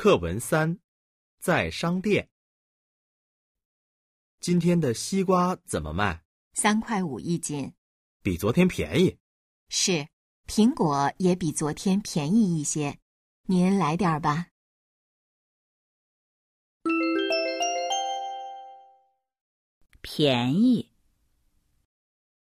课文三在商店。今天的西瓜怎么卖？三块五一斤。比昨天便宜。是苹果也比昨天便宜一些。您来点儿吧。便宜。